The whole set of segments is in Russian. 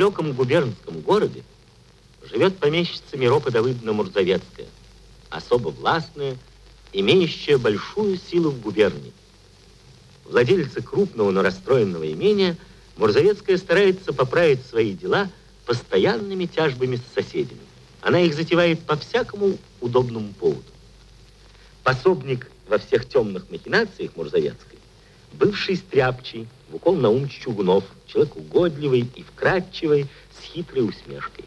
недалеком губернском городе живет помещица Миропа Давыдовна Мурзовецкая, особо властная, имеющая большую силу в губернии. Владельца крупного, но расстроенного имения, Мурзовецкая старается поправить свои дела постоянными тяжбами с соседями. Она их затевает по всякому удобному поводу. Пособник во всех темных махинациях Мурзовецкой, бывший стряпчий, в укол на ум Чугунов, человек угодливый и вкрадчивый, с хитрой усмешкой.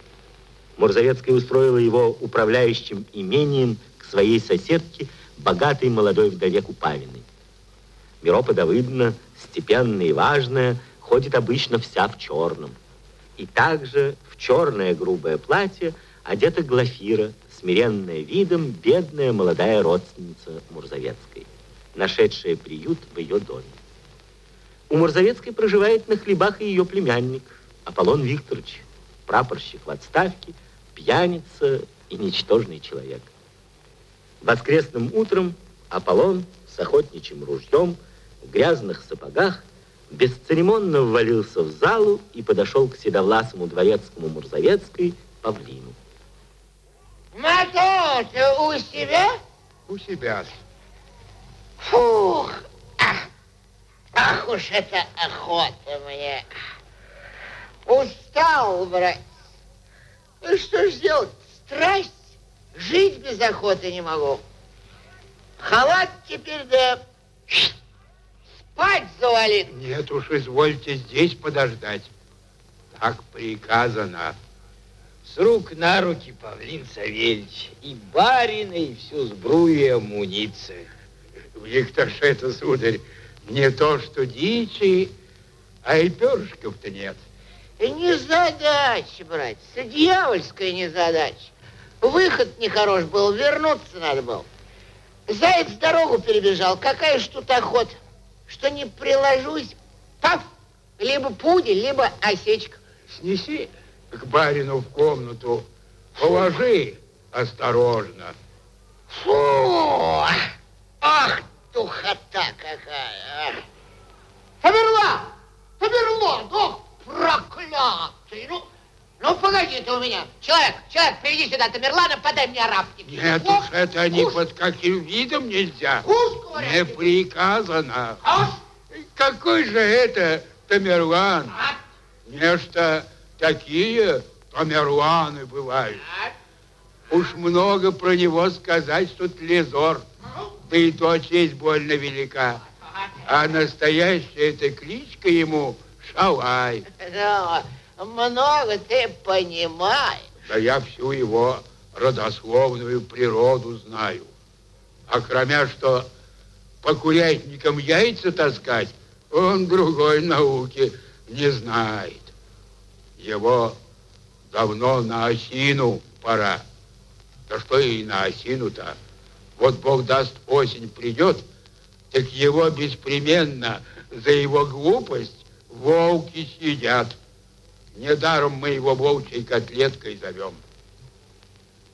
Мурзовецкая устроила его управляющим имением к своей соседке, богатой молодой вдове Купавиной. Миропа Давыдовна, степенная и важная, ходит обычно вся в черном. И также в черное грубое платье одета Глафира, смиренная видом, бедная молодая родственница Мурзовецкой, нашедшая приют в ее доме. У Мурзовецкой проживает на хлебах и ее племянник Аполлон Викторович, прапорщик в отставке, пьяница и ничтожный человек. Воскресным утром Аполлон с охотничьим ружьем в грязных сапогах бесцеремонно ввалился в залу и подошел к седовласому дворецкому Мурзовецкой Павлину. Ты у себя? У себя. Фух, ах, ах уж это охота мне. Устал, брат. Ну что ж делать? Страсть. Жить без охоты не могу. Халат теперь да спать завалит. Нет уж, извольте здесь подождать. Так приказано. С рук на руки, Павлин Савельевич, и барина, и всю сбрую и амуницию. Это, сударь, не то, что дичи, а и перышков-то нет. Не задача, братец, дьявольская незадача. Выход нехорош был, вернуться надо было. Заяц дорогу перебежал, какая ж тут охота, что не приложусь, паф, либо пудель, либо осечка. Снеси к барину в комнату, положи осторожно. Фу! Ах, тухота какая! Померла! Померла! Ох, проклятый! Ну, ну погоди ты у меня. Человек, человек, приди сюда, Тамерлана, подай мне арабки. Нет уж, это ни под каким видом нельзя. Куш, говорят. Не приказано. Куш? Какой же это Тамерлан? А? Нечто такие Тамерланы бывают. А? Уж много про него сказать, что тлезор. Да и то честь больно велика. А настоящая эта кличка ему Шалай. Ну, много ты понимаешь. Да я всю его родословную природу знаю. А кроме что по курятникам яйца таскать, он другой науки не знает. Его давно на осину пора. Да что и на осину-то. Вот Бог даст, осень придет, так его беспременно за его глупость волки съедят. Недаром мы его волчьей котлеткой зовем.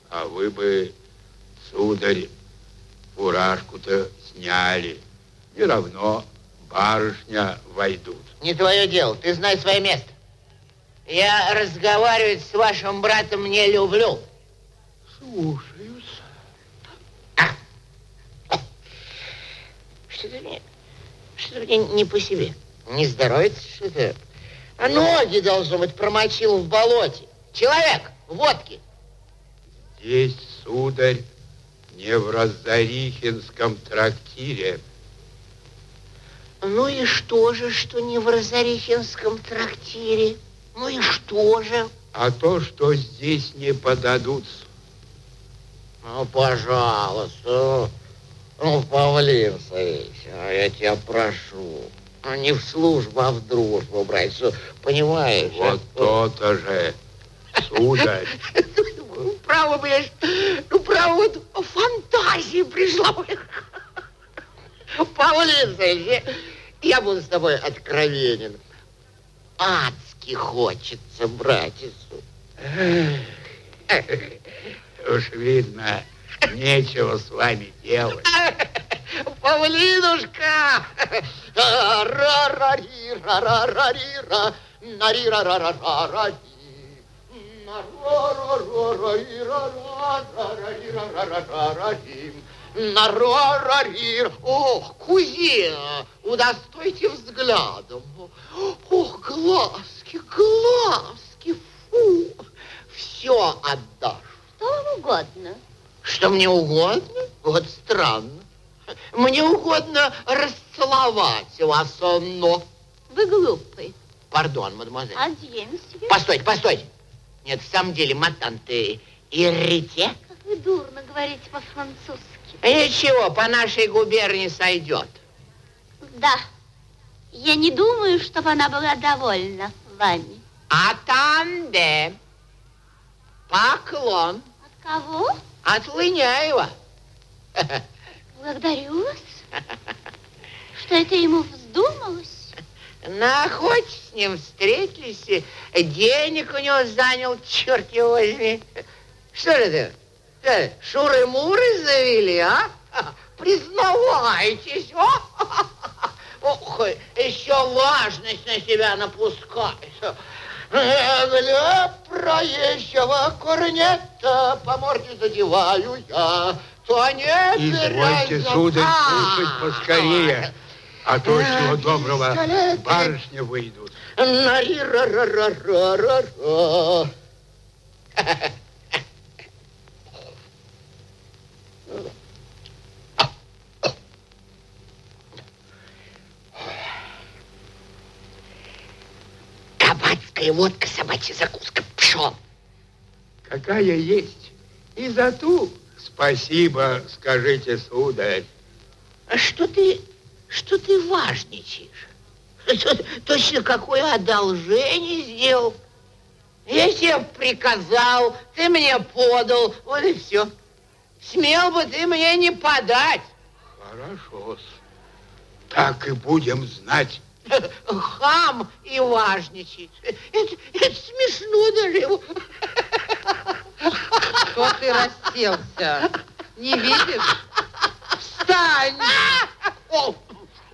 А вы бы, сударь, фуражку-то сняли. Не равно барышня войдут. Не твое дело, ты знай свое место. Я разговаривать с вашим братом не люблю. Слушаюсь. Что-то мне, что-то мне не по себе. Не здоровится что-то. А ноги, должно быть, промочил в болоте. Человек, водки. Здесь, сударь, не в Разорихинском трактире. Ну и что же, что не в Разорихинском трактире? Ну и что же? А то, что здесь не подадут. Ну, пожалуйста. Ну, Павлин Савельевич, а я тебя прошу. Ну, не в службу, а в дружбу, братец. Понимаешь? Вот то-то же, сударь. Ну, Право, блядь, ну, право, вот фантазии пришла. Павлин Савельевич, я буду с тобой откровенен. Адски хочется, братицу. Уж видно, нечего с вами делать. Павлинушка! Ра-ра-ри-ра-ра-ри-ра. Нари-ра-ра-ра-ра-ра. Нарорарир. Ох, кузина, удостойте взглядом. Ох, глазки, глазки, фу. Все отдашь. Что угодно? Что мне угодно? Вот странно. Мне угодно расцеловать вас, но... Вы глупый. Пардон, мадемуазель. Адье, месье. Постойте, постойте. Нет, в самом деле, матан, ты иррите? Как вы дурно говорите по-французски. Ничего, по нашей губернии сойдет. Да. Я не думаю, чтобы она была довольна вами. Атанде. Поклон От кого? От Лыняева. Благодарю вас. Что это ему вздумалось? На охоте с ним встретились, денег у него занял, черт его возьми. Что же это? Шуры-муры завели, а? Признавайтесь, а? Ох, еще важность на себя напускает. Э, Для проезжего корнета по морде задеваю я. То нет, Извольте, сударь, А, кушать поскорее, а то всего доброго пистолеты. барышни выйдут. Нари-ра-ра-ра-ра-ра. Кабацкая водка, собачья закуска, пшел. Какая есть. И за ту спасибо, скажите, сударь. А что ты, что ты важничаешь? Точно какое одолжение сделал? Я тебе приказал, ты мне подал, вот и все. Смел бы ты мне не подать. хорошо. Так и будем знать. Хам и важничает. Это, это смешно даже. Что ты расселся? Не видишь? Встань! О,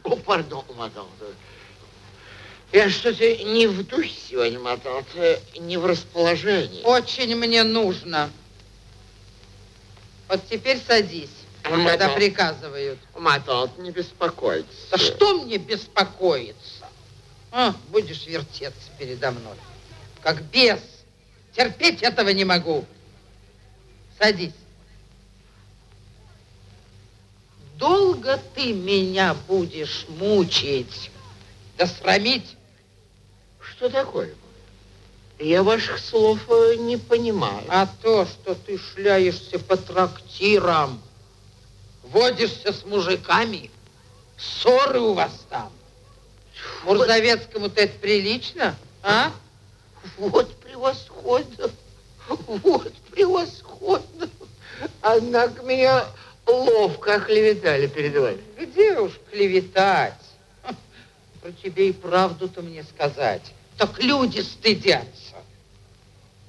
о, пардон, мадам. Я что-то не в духе сегодня, мадам, не в расположении. Очень мне нужно. Вот теперь садись, Мадам. когда приказывают. Мадам, не беспокойтесь. Да что мне беспокоиться? А, будешь вертеться передо мной, как бес. Терпеть этого не могу. Садись. Долго ты меня будешь мучить, да срамить? Что такое? Я ваших слов э, не понимаю. А то, что ты шляешься по трактирам, водишься с мужиками, ссоры у вас там. Мурзовецкому-то это прилично, а? Вот превосходно. Вот превосходно. Однако меня ловко оклеветали перед вами. Где уж клеветать? Про тебе и правду-то мне сказать. Так люди стыдятся.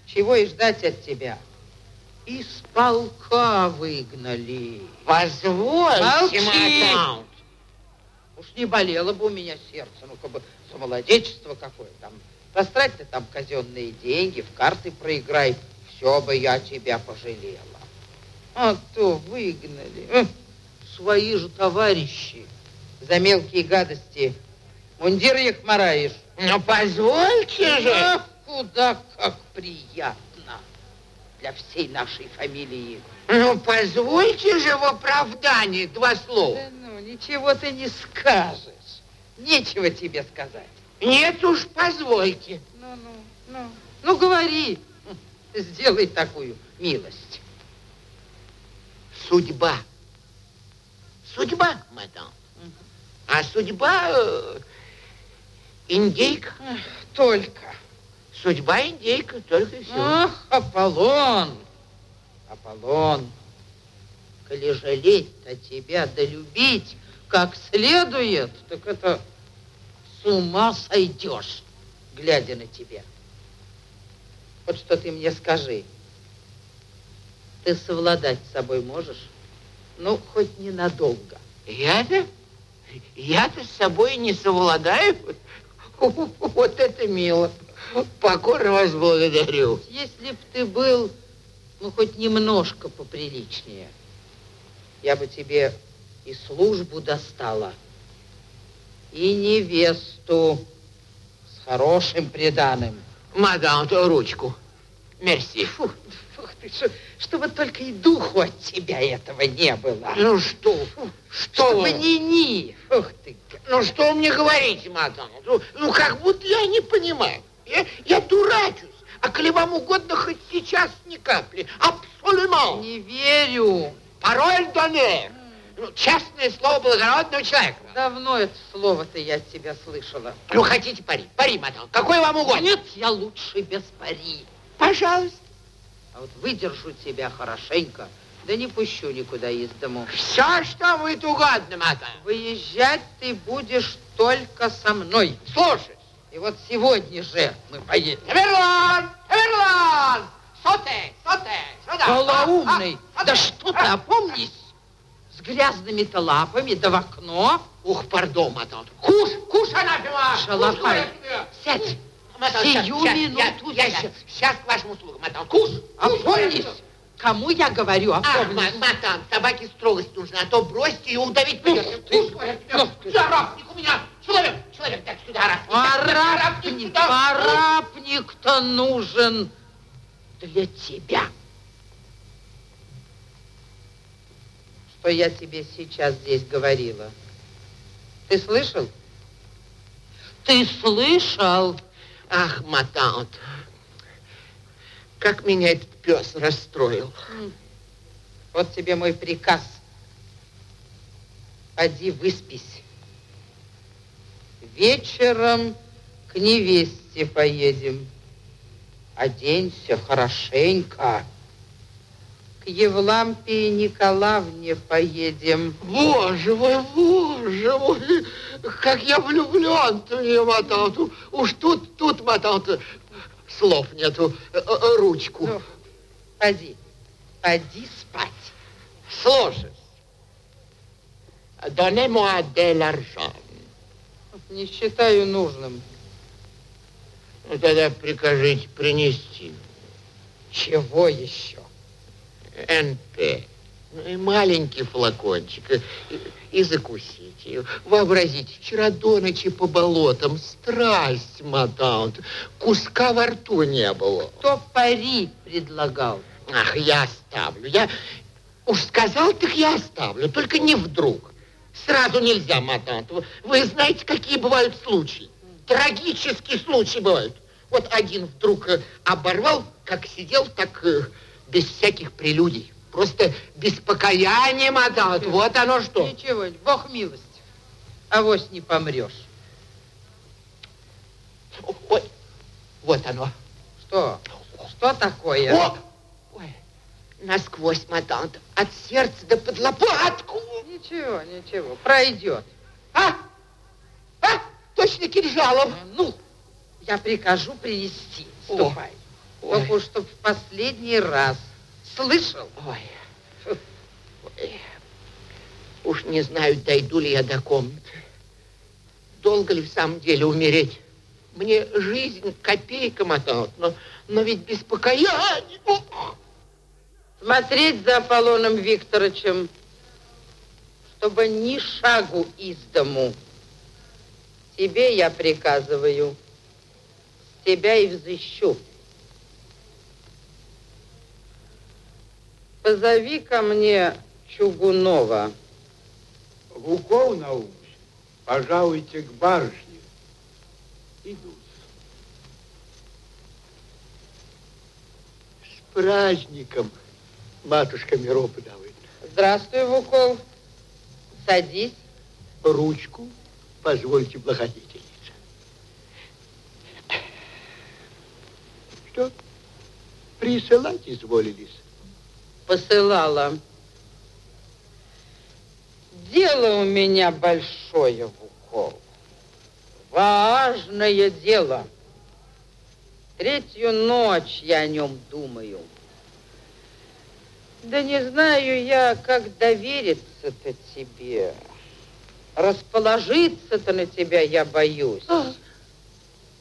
Чего и ждать от тебя? Из полка выгнали. Позвольте, Молчи! мадам. Уж не болело бы у меня сердце, ну, как бы самолодечество какое там. Растрать ты там казенные деньги, в карты проиграй, все бы я тебя пожалела. А то выгнали. Эх, Свои же товарищи за мелкие гадости. Мундир их мараешь. Ну, позвольте же. Ах, куда как приятно для всей нашей фамилии. Ну, позвольте же в оправдании два слова. Да ну, ничего ты не скажешь. Нечего тебе сказать. Нет уж, позвольте. Ну, ну, ну, ну, говори. Сделай такую милость. Судьба. Судьба, мадам. А судьба э, индейка. Эх, Только. Судьба индейка, только и все. Ах, Аполлон. Аполлон. Коли жалеть-то тебя, да любить как следует, так это с ума сойдешь, глядя на тебя. Вот что ты мне скажи. Ты совладать с собой можешь? Ну, хоть ненадолго. Я-то? Я-то с собой не совладаю. Вот это мило. Покорно вас благодарю. Если б ты был, ну, хоть немножко поприличнее, я бы тебе и службу достала, и невесту с хорошим приданым. Мадам, то ручку. Мерси. Фу, фух ты, что, чтобы только и духу от тебя этого не было. Ну что? Что Чтобы вы? ни-ни. Ух ты, Ну что вы мне говорите, мадам? Ну, ну, как будто я не понимаю. Я, я дурачусь. А коли вам угодно, хоть сейчас ни капли. Абсолютно. не верю. Пароль донер. Ну, честное слово благородного человека. Давно это слово-то я от тебя слышала. Ну, хотите пари? Пари, мадам. Какой вам угодно. Нет, я лучше без пари. Пожалуйста. А вот выдержу тебя хорошенько, да не пущу никуда из дому. Все, что будет угодно, мадам. Выезжать ты будешь только со мной. Слушай. И вот сегодня же мы поедем. Эверлон! Эверлон! Соте! Соте! Сюда! Полоумный, А, а, да а, что ты, а, опомнись, с грязными-то лапами, да в окно. Ух, пардон, мадам. Куш, куш, анафема! Шалопай, сядь. Сию минуту я, я, сядь. щас, щас к вашим услугам, мадам. Куш! куш, Опомнись. Кому я говорю, Ах, опомнись. ма- мадам, собаке строгость нужна, а то бросьте и удавить придется. ты. Сюда, арабник у меня. Человек, человек, так, сюда, арабник. Арабник, сюда. арабник-то нужен для тебя. Что я тебе сейчас здесь говорила? Ты слышал? Ты слышал? Ах, мадам, как меня этот пес расстроил. Вот тебе мой приказ. Поди выспись. Вечером к невесте поедем. Оденься хорошенько. К Евлампии Николаевне поедем. Боже мой, боже мой, как я влюблен-то в нее, мадам. Ту- Уж тут, тут, мадам, слов нету. Э, э, Ручку. Ну, поди, поди спать. Слушай. Donnez-moi de l'argent. Не считаю нужным. Ну, Тогда прикажите принести. Чего еще? НП. Ну, и маленький флакончик. И, и закусите. Вообразите, вчера до ночи по болотам. Страсть, мадам. Куска во рту не было. Кто пари предлагал? Ах, я оставлю. Я уж сказал, так я оставлю. Только не вдруг. Сразу нельзя, мадам. Вы знаете, какие бывают случаи? Трагические случаи бывают. Вот один вдруг э, оборвал, как сидел, так э, без всяких прелюдий. Просто без покаяния, мадам. Вот оно что. Ничего, Бог милость. Авось не помрешь. Ой, вот оно. Что? Что такое? О! Ой, насквозь, мадам. От сердца до под лопатку. Ничего, ничего, пройдет. А? А? Точно кинжалом. Ну, я прикажу принести. Ступай. ой. Только уж чтоб в последний раз. Слышал? Ой. Ой. Уж не знаю, дойду ли я до комнаты. Долго ли в самом деле умереть? Мне жизнь копейка мотает, но, но ведь без покаяния. Ох! Смотреть за Аполлоном Викторовичем, чтобы ни шагу из дому. Тебе я приказываю, с тебя и взыщу. Позови ко мне Чугунова. Гуков на ум. Пожалуйте к барышне. Идут. С праздником, матушка Миропа Давыдовна. Здравствуй, Вуков. Садись. Ручку позвольте благодетельница. Что? Присылать изволились? Посылала. Дело у меня большое, Вуков. Важное дело. Третью ночь я о нем думаю. Да не знаю я, как довериться-то тебе. Расположиться-то на тебя я боюсь. А,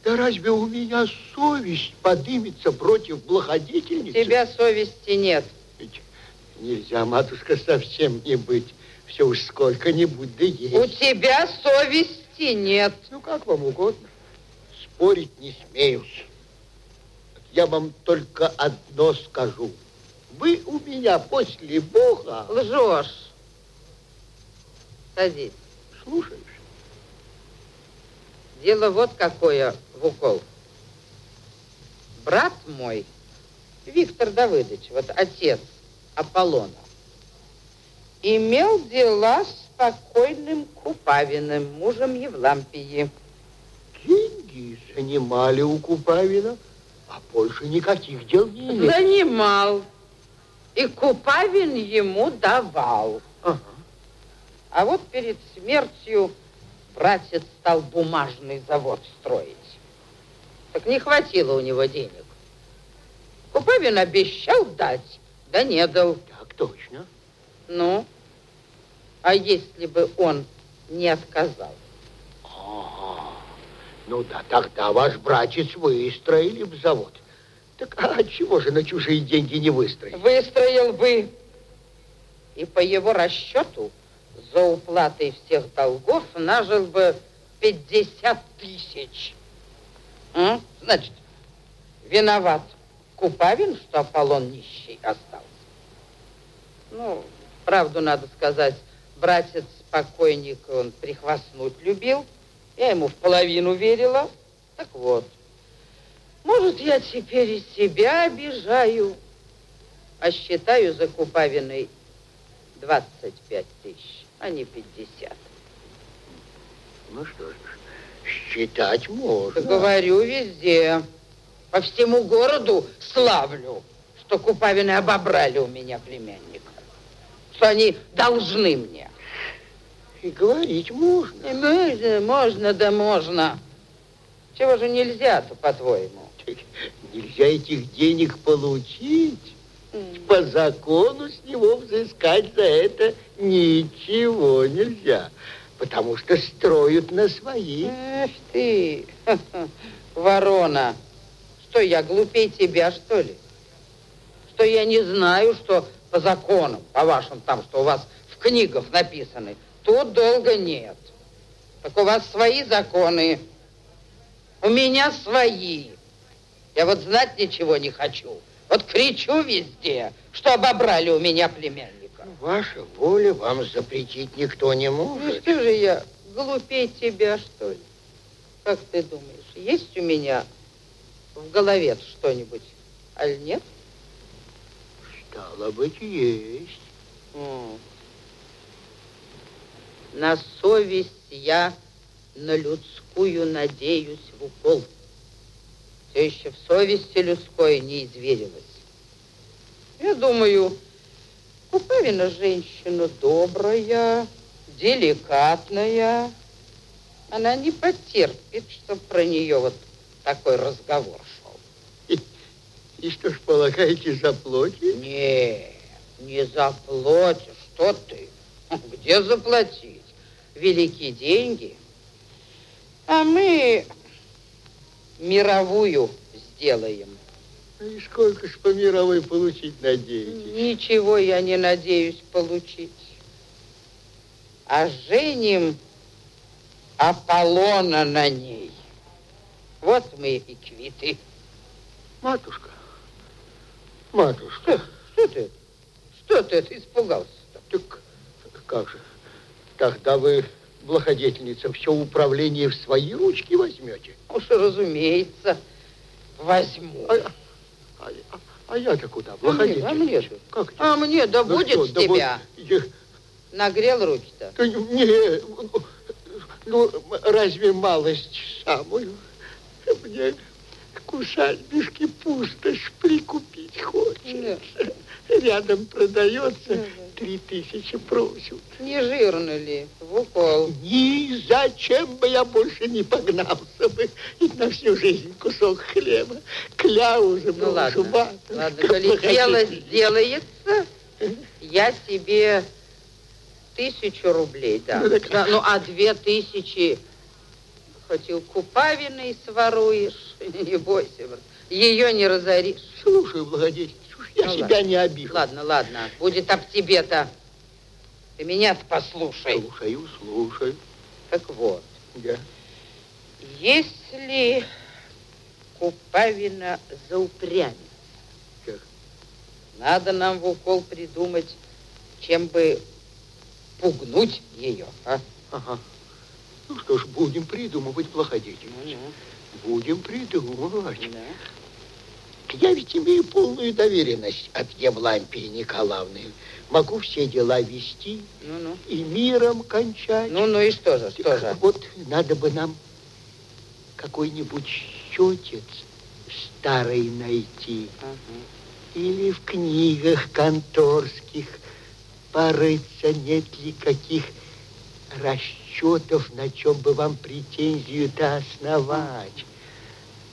Да разве у меня совесть подымется против благодетельницы? тебя совести нет. Нельзя, матушка, совсем не быть. Все уж сколько-нибудь да есть. У тебя совести нет. Ну, как вам угодно. Спорить не смеюсь. Я вам только одно скажу. Вы у меня после Бога... Лжешь. Садись. Слушаюсь. Дело вот какое, Вукол. Брат мой, Виктор Давыдович, вот отец Аполлона, имел дела с покойным Купавиным, мужем Евлампии. Деньги занимали у Купавина, а больше никаких дел не имели. Занимал. И Купавин ему давал. Ага. А вот перед смертью братец стал бумажный завод строить. Так не хватило у него денег. Купавин обещал дать, да не дал. Так точно. Ну, а если бы он не отказал? Ага. Ну да, тогда ваш братец выстроили бы завод. Так а чего же на чужие деньги не выстроить? Выстроил бы. И по его расчету за уплатой всех долгов нажил бы 50 тысяч. Значит, виноват Купавин, что Аполлон нищий остался. Ну, правду надо сказать, братец покойник, он прихвастнуть любил. Я ему в половину верила. Так вот, может, я теперь и себя обижаю, а считаю за Купавиной 25 тысяч, а не 50. Ну что ж, считать можно. Говорю везде, по всему городу славлю, что Купавины обобрали у меня племянника, что они должны мне. И говорить можно. И Можно, можно, да можно. Чего же нельзя-то, по-твоему? Нельзя этих денег получить. По закону с него взыскать за это ничего нельзя. Потому что строят на свои. Эх ты, ворона. Что, я глупее тебя, что ли? Что я не знаю, что по законам, по вашим там, что у вас в книгах написаны, тут долго нет. Так у вас свои законы, у меня свои. Я вот знать ничего не хочу. Вот кричу везде, что обобрали у меня племянника. Ваша воля вам запретить никто не Ну может. что же я, глупее тебя, что ли? Как ты думаешь, есть у меня в голове что-нибудь, аль нет? Стало быть, есть. М. На совесть я на людскую надеюсь в укол. Все еще в совести людской не изверилась. Я думаю, Купавина женщина добрая, деликатная. Она не потерпит, чтобы про нее вот такой разговор шел. И что ж, полагаете, заплатит? Не, не заплатишь. Что ты? Где заплатить? Великие деньги. А мы мировую сделаем. И сколько ж по мировой получить надеетесь? Ничего я не надеюсь получить. А женим Аполлона на ней. Вот мы и квиты. Матушка, матушка, Что ты? Что ты испугался-то? так как же? Тогда вы, благодетельница, все управление в свои ручки возьмете? Уж разумеется, возьму. А, а, а- а я-то куда? А мне- Благодетельница. а мне-то? Как? А мне да Ну будет что, с да тебя. вот я- Нагрел руки-то? да не, ну, ну, разве малость самую? Мне к усадьбишке пустошь прикупить хочется. Рядом продается, три тысячи просят. Не жирно ли? В укол. Ни зачем бы я больше не погнался бы и на всю жизнь кусок хлеба. Кляузы Ну ладно, жевать. ладно, коли дело сделается, я тебе тысячу рублей дам. Ну, так- Да, ну, а две тысячи хоть и у Купавиной своруешь, не бойся, брат, ее не разоришь. Слушай, благодетель, я Ну, себя ладно. не обижу. Ладно, ладно, будет об тебе-то. Ты меня-то послушай. Слушаю, слушаю. Так вот, Да. если Купавина заупрямится, Так. надо нам в укол придумать, чем бы пугнуть ее, а? Ага. Ну что ж, будем придумывать, благодетель. Будем придумывать. Я ведь имею полную доверенность от Евлампии Николаевны. Могу все дела вести Ну-ну. и миром кончать. Ну-ну и что же, что же? Вот надо бы нам какой-нибудь счетец старый найти. Ага. Или в книгах конторских порыться, нет ли каких расчетов, на чем бы вам претензию-то основать.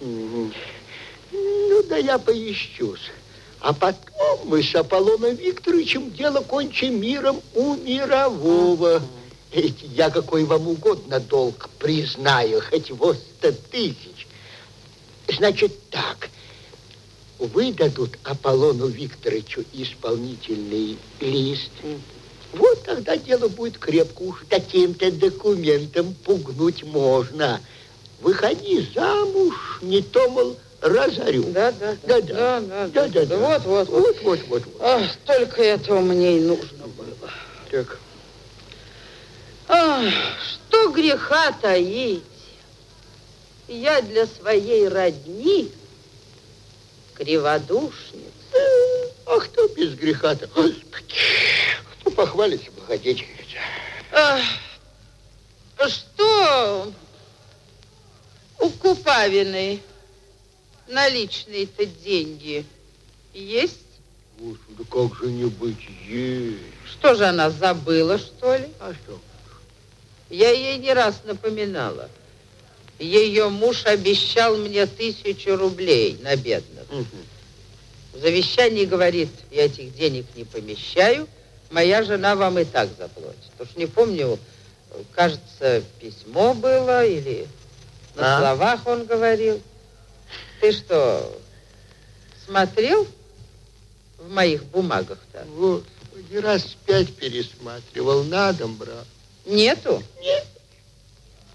Ну, да я поищусь. А потом мы с Аполлоном Викторовичем дело кончим миром у мирового. Ведь я какой вам угодно долг признаю, хоть во сто тысяч. Значит так, выдадут Аполлону Викторовичу исполнительный лист. Вот тогда дело будет крепко. Уж таким-то документом пугнуть можно. Выходи замуж, не то, мол, разорю. Да, да, Да, да, да. да, Да, да, да. Вот, вот, вот. Вот, вот, вот. вот. Ах, только этого мне и нужно было. Так. Ах, что греха таить? Я для своей родни криводушница. А кто без греха-то? Господи, похвалится, благодетельница? Ах, что у Купавиной наличные-то деньги есть? Господи, как же не быть есть? Что же она забыла, что ли? А что? Я ей не раз напоминала. Ее муж обещал мне тысячу рублей на бедных. Мгм. В завещании говорит, я этих денег не помещаю, моя жена вам и так заплатит. Уж не помню, кажется, письмо было или на А? словах он говорил. Ты что, смотрел в моих бумагах-то? Господи, раз пять пересматривал, на дом брат. Нету? Нет.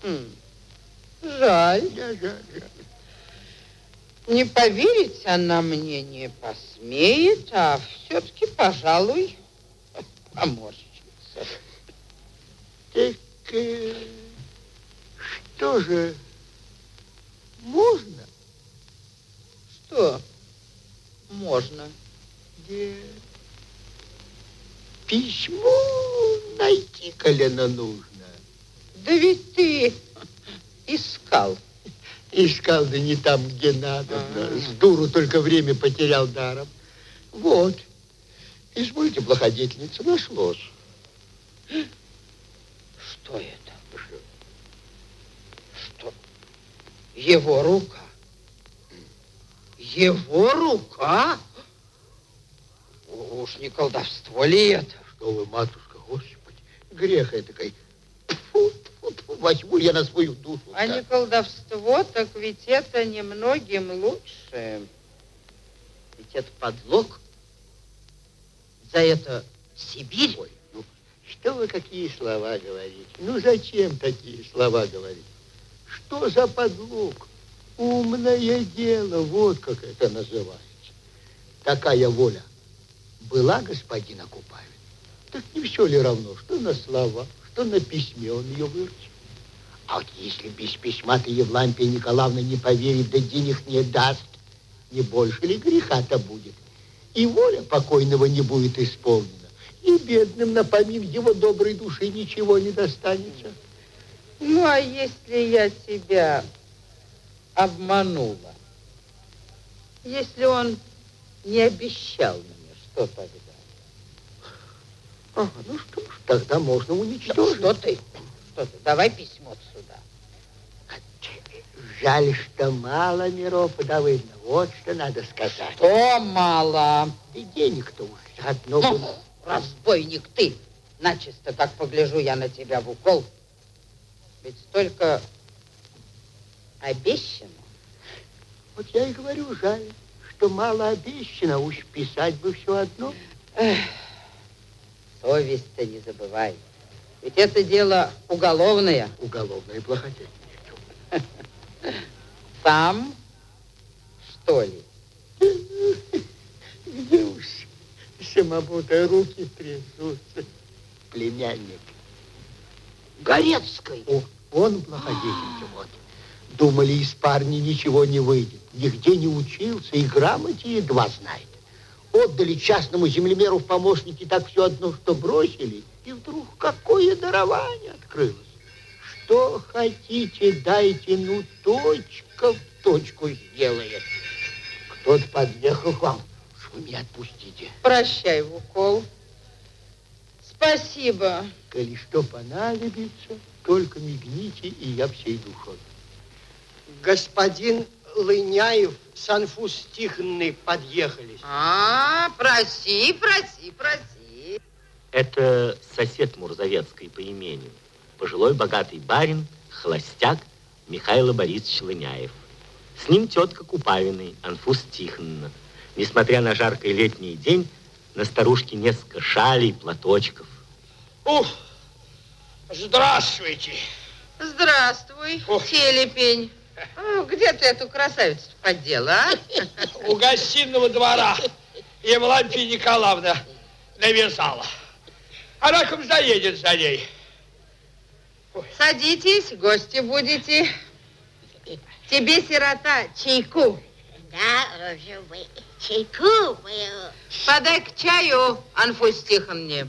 М, Жаль. Я, я, я. Не поверить она мне не посмеет, а все-таки, пожалуй, поморщится. Так э, что же, можно? Что? Можно. Где письмо найти колено нужно. Да ведь ты искал. Искал, да не там, где надо. А. С дуру только время потерял даром. Вот. Извольте, благодетельница, нашлось. Что это? Что? Его рука? Его рука? Уж не колдовство ли это? Что вы, матушка, господи, грех этакой. Фу, фу, фу, возьму я на свою душу. А не колдовство, так ведь это немногим лучше. Ведь это подлог. За это Сибирь. Ой, ну, что вы какие слова говорите? Ну, зачем такие слова говорить? Что за подлог? Умное дело, вот как это называется. Такая воля была господина Купавин. Так не все ли равно, что на слова, что на письме он ее выручил? А вот если без письма-то Евлампия Николаевна не поверит, да денег не даст, не больше ли греха-то будет? И воля покойного не будет исполнена. И бедным на помин его доброй души ничего не достанется. Ну, а если я тебя обманула? Если он не обещал мне, что тогда? Ага, ну что ж, тогда можно Да уничтожить. что ты? Что ты? Давай письмо. Жаль, что мало миров подавыдно. Вот что надо сказать. Что мало? И денег-то уж одно Ну, было. разбойник ты. Начисто, как погляжу я на тебя в укол. Ведь столько обещано. Вот я и говорю, жаль, что мало обещано, уж писать бы все одно. Эх, совесть-то не забывай. Ведь это дело уголовное. Уголовное благодетельство. Сам, что ли? Где уж самобута руки трясутся. Племянник. Горецкой. О, он благодетельствовал. Вот. Думали, из парня ничего не выйдет. Нигде не учился и грамоте едва знает. Отдали частному землемеру в помощники так все одно, что бросили, и вдруг какое дарование открылось. Что хотите, дайте, ну точка в точку сделает. Кто-то подъехал к вам, вы меня отпустите. Прощай, Вукол. Спасибо. Коли что понадобится, только мигните, и я всей душой. Господин Лыняев с Анфус Тихонной подъехали. А, проси, проси, проси. Это сосед Мурзовецкой по имени. Пожилой богатый барин, холостяк Михаил Борисович Лыняев. С ним тетка Купавиной, Анфус Тихонна. Несмотря на жаркий летний день, на старушке несколько шалей, платочков. Ух, здравствуйте. Здравствуй, Ох. телепень. Где ты эту красавицу поддела, а? У гостиного двора Евлампия Николаевна навязала. Она как заедет за ней. Садитесь, гости будете. Тебе, сирота, чайку. Да, уже вы. Чайку был. Подай к чаю, Анфус Тихонне.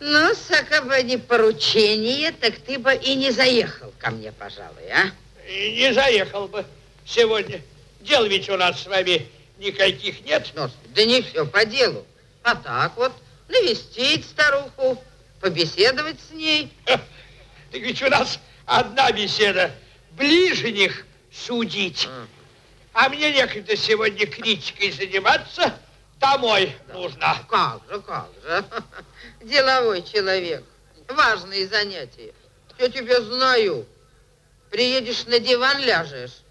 Ну, сака бы не поручение, так ты бы и не заехал ко мне, пожалуй, а? И не заехал бы сегодня. Дел ведь у нас с вами никаких нет. Ну, да не все по делу. А так вот, навестить старуху, побеседовать с ней. Так ведь у нас одна беседа. Ближних судить. М. А мне некогда сегодня критикой заниматься. Домой нужно. Как же, как же. Деловой человек. Важные занятия. Я тебя знаю. Приедешь на диван, ляжешь.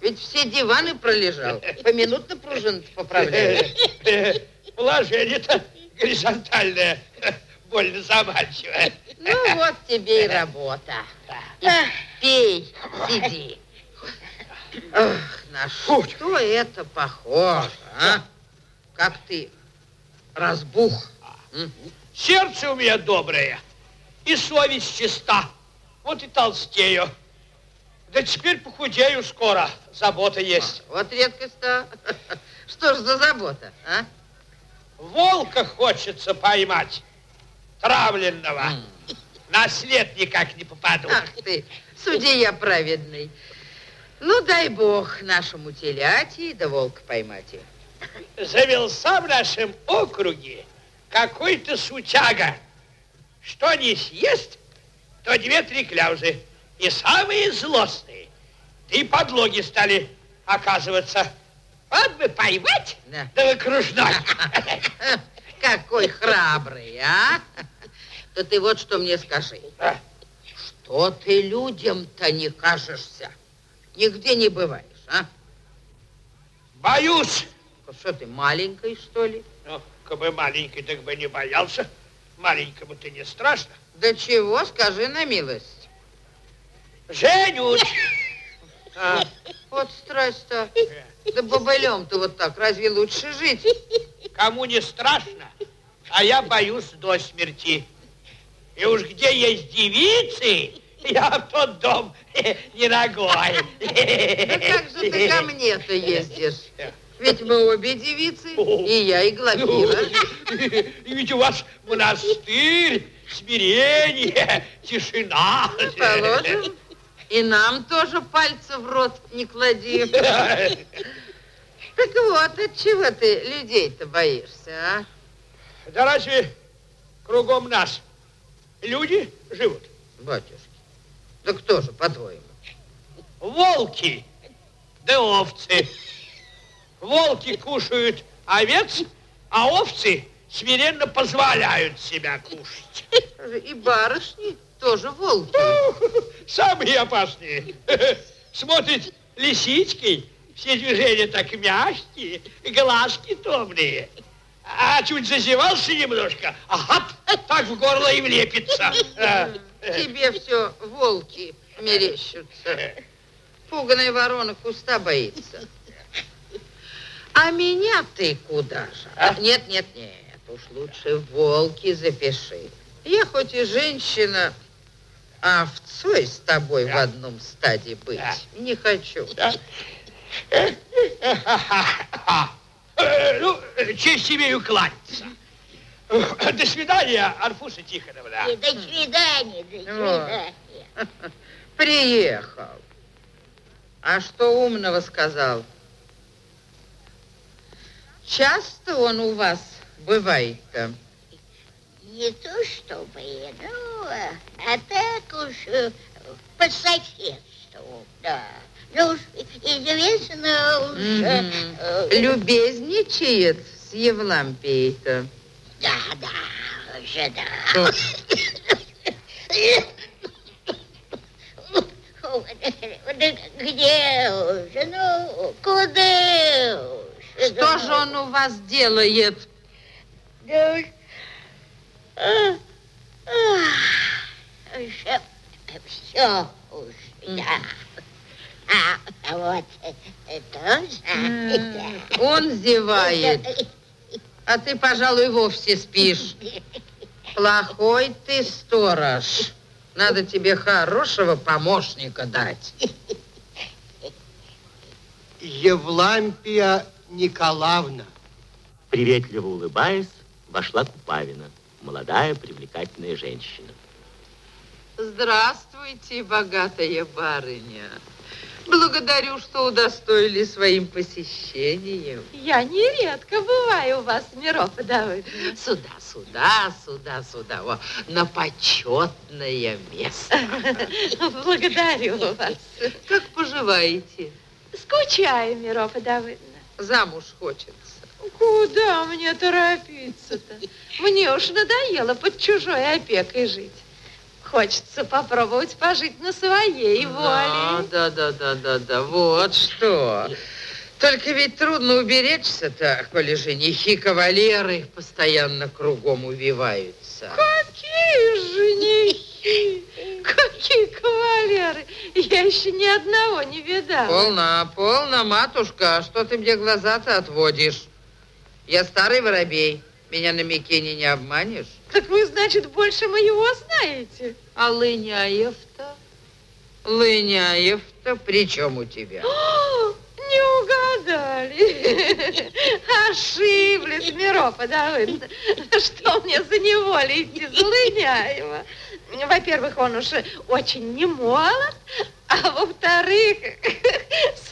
Ведь все диваны пролежал. Поминутно пружину поправляешь. Положение-то горизонтальное, больно заманчивое. Ну, вот тебе и работа. Эх, пей, сиди. Ах, на что это похоже, а? Как ты разбух. Сердце у меня доброе, и совесть чиста. Вот и толстею. Да теперь похудею скоро, забота есть. Вот редкость-то. Что ж за забота, а? Волка хочется поймать, травленного. М. На след никак не попаду. Ах ты, судья праведный. Ну, дай бог нашему теляти да волка поймать. Завелся в нашем округе какой-то сутяга. Что не съест, то две-три кляузы. И самые злостные. Да и подлоги стали оказываться. Вот бы поймать, Да. да выкружнать. Какой храбрый, а? Да ты вот что мне скажи. А, Что ты людям-то не кажешься? Нигде не бываешь, а? Боюсь. Что ты, маленькой, что ли? Ну, как бы маленький, так бы не боялся. Маленькому ты не страшно. Да чего, скажи на милость. Женюсь. А, Вот страсть-то. Да бобылем-то вот так, разве лучше жить? кому не страшно, а я боюсь до смерти. И уж где есть девицы, я в тот дом не ногой. Да как же ты ко мне-то ездишь? Ведь мы обе девицы, и я, и Глафира. И ведь у вас монастырь, смирение, тишина. Положим. И нам тоже пальца в рот не клади. Так вот, от чего ты людей-то боишься, а? Да разве кругом нас люди живут? Батюшки, да кто же, по-твоему? Волки да овцы. Волки кушают овец, а овцы смиренно позволяют себя кушать. И барышни тоже волки. Самые опасные. Смотрит лисичкой, все движения так мягкие, глазки томные. А чуть зазевался немножко, ага, так в горло и влепится. А, Тебе все волки мерещутся. Пуганая ворона куста боится. А меня ты куда же? А, нет, нет, нет, уж лучше волки запиши. Я хоть и женщина, а овцой с тобой в одном стаде быть Да. не хочу. Э, Ну, честь имею кланяться. До свидания, Арфуса Тихоновна. До свидания, до свидания. Приехал. А что умного сказал? Часто он у вас бывает-то? Не то чтобы, ну, а так уж э, по соседству, да. Ну уж известно уж... э, Мгм. э, Любезничает с Евлампией-то. Да, да, уже да. Где уже, ну, куда уж? Что же он у вас делает? Да уж, а, а, уже все уж, да. Вот это тоже. Он зевает, а ты, пожалуй, вовсе спишь. Плохой ты сторож. Надо тебе хорошего помощника дать. Евлампия Николаевна. Приветливо улыбаясь, вошла Купавина, молодая привлекательная женщина. Здравствуйте, богатая барыня. Благодарю, что удостоили своим посещением. Я нередко бываю у вас, Миропа Давыдовна. Сюда, сюда, сюда, сюда, во, на почетное место. Благодарю вас. Как поживаете? Скучаю, Миропа Давыдовна. Замуж хочется. Куда мне торопиться-то? Мне уж надоело под чужой опекой жить. Хочется попробовать пожить на своей воле. Да, да, да, да, да, вот что. Только ведь трудно уберечься-то, коли женихи кавалеры постоянно кругом увиваются. Какие женихи! Какие кавалеры! Я еще ни одного не видала. Полна, полна, матушка, а что ты мне глаза-то отводишь? Я старый воробей, меня на Микене не обманешь. Так вы, значит, больше моего знаете? А Лыняев-то? Лыняев-то при чем у тебя? О, не угадали. Ошиблись, Миропа Давыдовна. Что мне за неволей идти за Лыняева? Во-первых, он уж очень не молод, а во-вторых,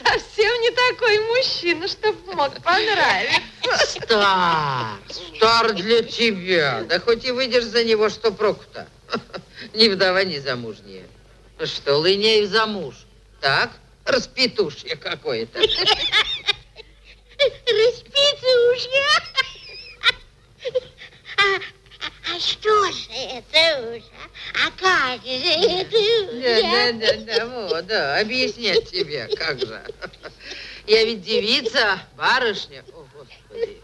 совсем не такой мужчина, чтоб мог понравиться. Стар, стар для тебя. Да хоть и выйдешь за него, что проку-то? Ни вдова, ни замужняя. Что, Лыняев замуж? Так? Распетушье какое-то. Я. А, а, что же это уж? а? А как же это уж? Да, а? да, да, да, вот, да, объяснять тебе, как же. Я ведь девица, барышня. О, Господи.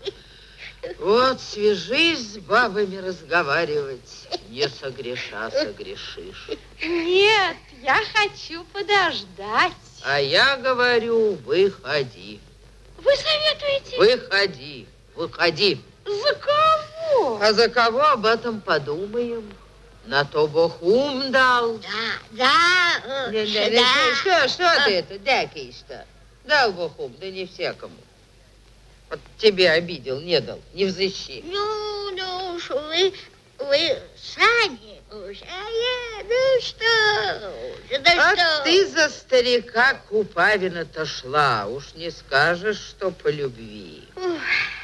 Вот свяжись с бабами разговаривать, не согреша согрешишь. Нет, я хочу подождать. А я говорю, выходи, Вы советуете? выходи, выходи. За кого? А за кого об этом подумаем? На то Бог ум дал. Да, да, Да, уж, да, да. Что, что ты это дякаешь-то? Дал Бог ум, да не всякому. Вот тебе обидел, не дал, не взыщи. Ну, ну уж вы, вы сами уж, а я, ну что уж, да А что? ты за старика Купавина-то шла, уж не скажешь, что по любви.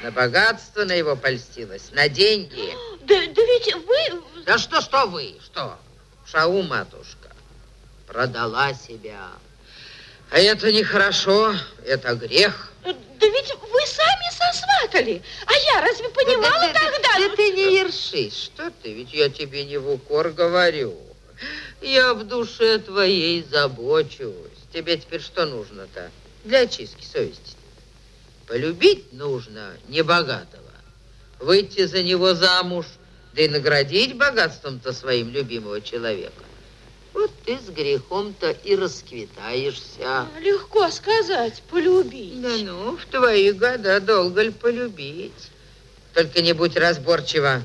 На богатство на его польстилась, на деньги. Да, да ведь вы... Да что, что вы, что? Шау, матушка, продала себя. А это нехорошо, это грех. Да ведь вы сами сосватали. А я разве понимала да, да, тогда? Да, ты не ершись, что ты, ведь я тебе не в укор говорю. Я в душе твоей забочусь. Тебе теперь что нужно-то для очистки совести? Полюбить нужно небогатого, выйти за него замуж, да и наградить богатством-то своим любимого человека. Вот ты с грехом-то и расквитаешься. Легко сказать, полюбить. Да ну, в твои года долго ли полюбить? Только не будь разборчива.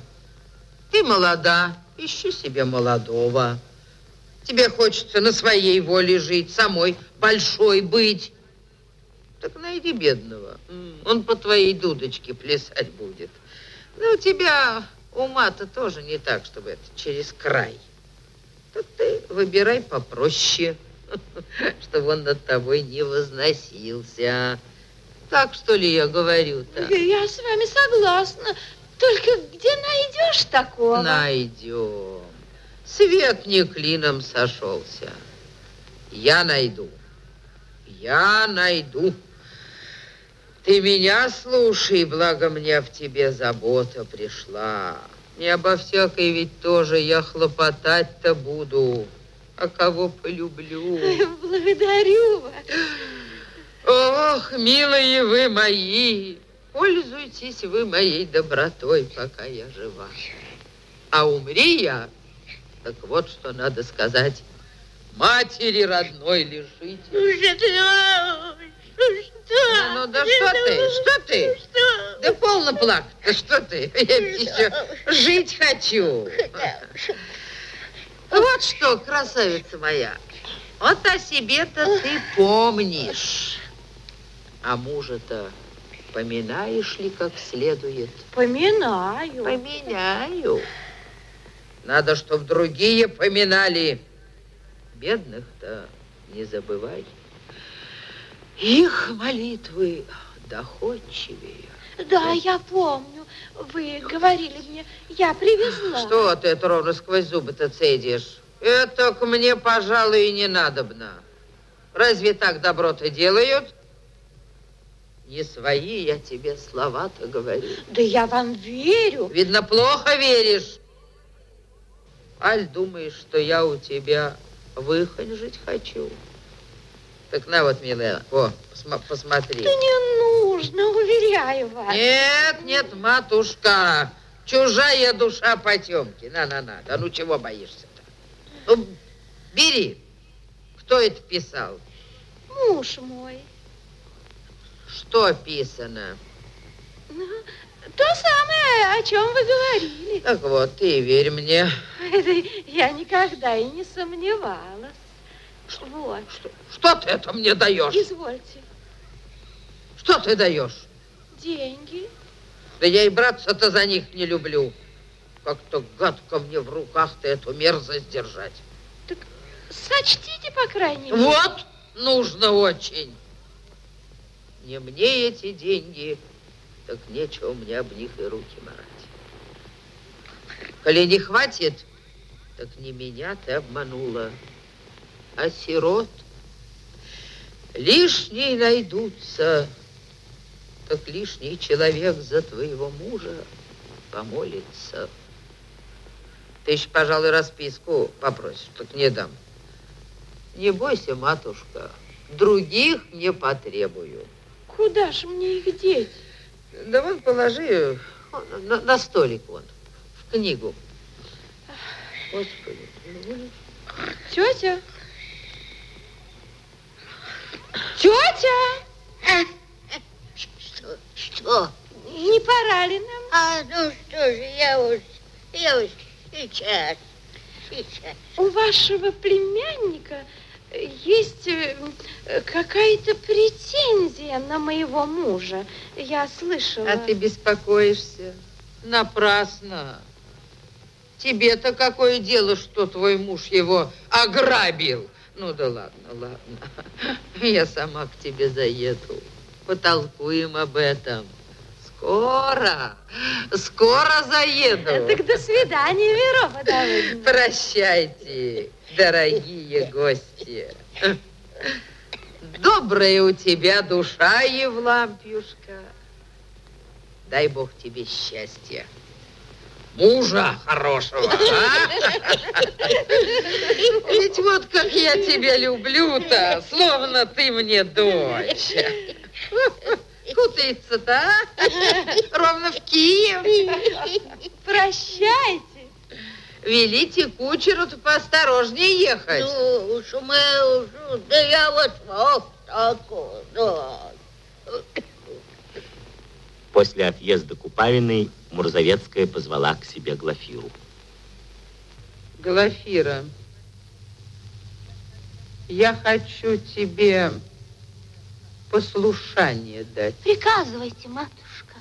Ты молода, ищи себе молодого. Тебе хочется на своей воле жить, самой большой быть. Так найди бедного. Он по твоей дудочке плясать будет. Но у тебя ума-то тоже не так, чтобы это через край. Ты выбирай попроще, чтобы он над тобой не возносился. Так что ли я говорю-то? Я с вами согласна. Только где найдешь такого? Найдем. Свет не клином сошелся. Я найду. Я найду. Ты меня слушай, благо мне в тебе забота пришла. Не обо всякой ведь тоже я хлопотать-то буду. А кого полюблю? Благодарю вас. Ох, милые вы мои, пользуйтесь вы моей добротой, пока я жива. А умри я, так вот что надо сказать. Матери родной лишите. Ну что? Ну? Ну, да что ты, что ты? Что? Да полно плакать, да что ты? Я еще жить хочу. Вот что, красавица моя, вот о себе-то ты помнишь. А мужа-то поминаешь ли как следует? Поминаю. Поминаю. Надо, чтоб другие поминали. Бедных-то не забывай. Их молитвы доходчивее. Да, я помню. Вы говорили мне, я привезла. Что ты это ровно сквозь зубы-то цедишь? Это к мне, пожалуй, и не надобно. Разве так добро-то делают? Не свои я тебе слова-то говорю. Да я вам верю. Видно, плохо веришь. Аль, думаешь, что я у тебя выхонжить хочу? Так на вот, милая, о, посма посмотри. Да не нужно, уверяю вас. Нет, нет, матушка, чужая душа потемки. На-на-на, да ну чего боишься-то? Ну, бери. Кто это писал? Муж мой. Что писано? Ну, то самое, о чем вы говорили. Так вот, ты верь мне. Я никогда и не сомневалась. Вот. Что, что ты это мне даешь? Извольте. Что ты даешь? Деньги. Да я и браться-то за них не люблю. Как-то гадко мне в руках ты эту мерзость держать. Так сочтите, по крайней мере. Вот, нужно очень. Не мне эти деньги, так нечего мне об них и руки марать. Коли не хватит, так не меня ты обманула, а сирот. Лишние найдутся, так лишний человек за твоего мужа помолится. Ты еще, пожалуй, расписку попросишь, так не дам. Не бойся, матушка, других не потребую. Куда ж мне их деть? Да вон положи на, на столик вон, в книгу. Господи. Тетя? Тетя? А, что? Что? Не пора ли нам? А, ну что же, я уж, я уж сейчас, сейчас. У вашего племянника есть э, какая-то претензия на моего мужа. Я слышала. А ты беспокоишься? Напрасно. Тебе-то какое дело, что твой муж его ограбил? Ну да ладно, ладно. Я сама к тебе заеду. Потолкуем об этом. Скоро, скоро заеду. Так до свидания, Верова Давыдовна. Прощайте, дорогие гости. Добрая у тебя душа, Евлампьюшка. Дай Бог тебе счастья. Мужа хорошего, а? Ведь вот как я тебя люблю-то, словно ты мне дочь. Кутается-то, а? Ровно в Киев. Прощайте. Велите кучеру-то поосторожнее ехать. Ну, уж мы, уж, да я вот вот такой, да. После отъезда Купавиной Мурзовецкая позвала к себе Глафиру. Глафира, я хочу тебе послушание дать. Приказывайте, матушка.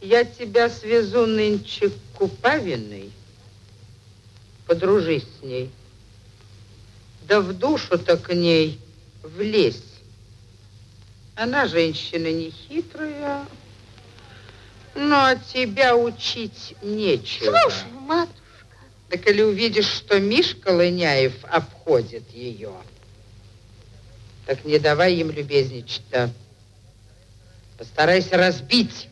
Я тебя свезу нынче к Купавиной. Подружись с ней. Да в душу-то к ней влезь. Она женщина нехитрая, но тебя учить нечего. Слушай, матушка. Да коли увидишь, что Мишка Лыняев обходит ее, так не давай им любезничать-то. Постарайся разбить,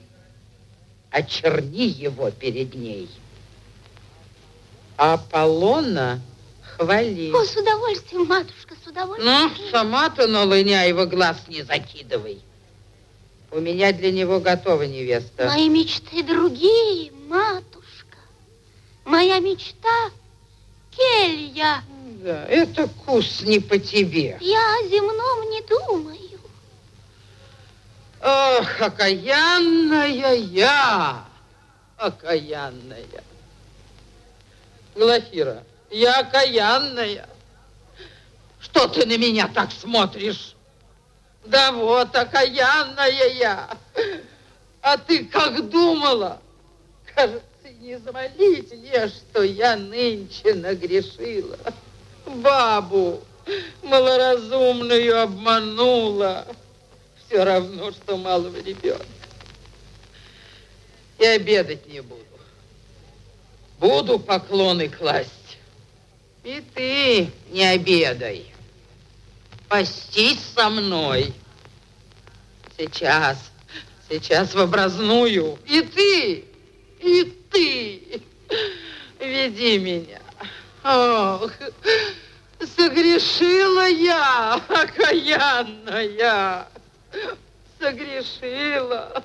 очерни его перед ней. А Аполлона хвали. О, с удовольствием, матушка, с удовольствием. Ну, сама-то на Лыняева глаз не закидывай. У меня для него готова невеста. Мои мечты другие, матушка. Моя мечта — келья. Да, это кус не по тебе. Я о земном не думаю. Ох, окаянная я, окаянная. Глафира, я окаянная. Что ты на меня так смотришь? Да вот, окаянная я. А ты как думала? Кажется, не замолить мне, что я нынче нагрешила. Бабу малоразумную обманула. Все равно, что малого ребенка. И обедать не буду. Буду поклоны класть. И ты не обедай. Постись со мной. Сейчас, сейчас в образную. И ты, и ты. Веди меня. Ох, согрешила я, окаянная. Согрешила.